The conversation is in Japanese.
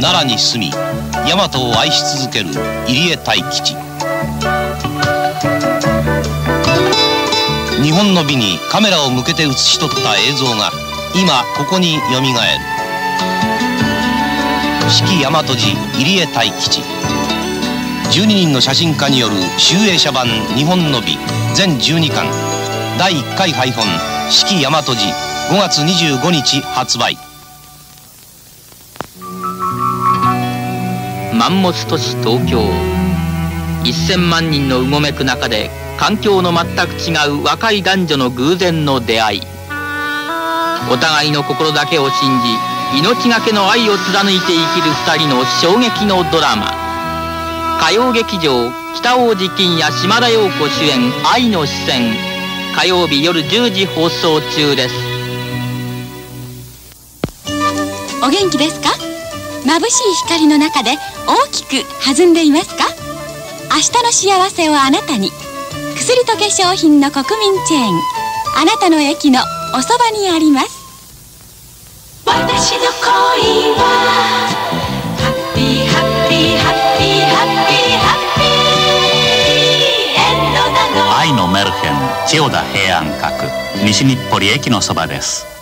奈良に住み大和を愛し続ける入江太吉。日本の美にカメラを向けて写し取った映像が今ここによみがえる。四季大和寺入江太吉。12人の写真家による集英社版日本の美。全12巻。第1回配本四季大和寺5月25日発売。マンモス都市東京。1000万人のうごめく中で環境の全く違う若い男女の偶然の出会い。お互いの心だけを信じ命がけの愛を貫いて生きる2人の衝撃のドラマ。歌謡劇場北大路欣也島田陽子主演「愛の視線」火曜日夜10時放送中です。お元気ですか？眩しい光の中で大きく弾んでいますか？明日の幸せをあなたに。薬と化粧品のコクミンチェーン。あなたの駅のおそばにあります。私の恋はハッピーハッピーハッピーハッピーハッピー愛のメルヘン千代田平安閣。西日暮里駅のそばです。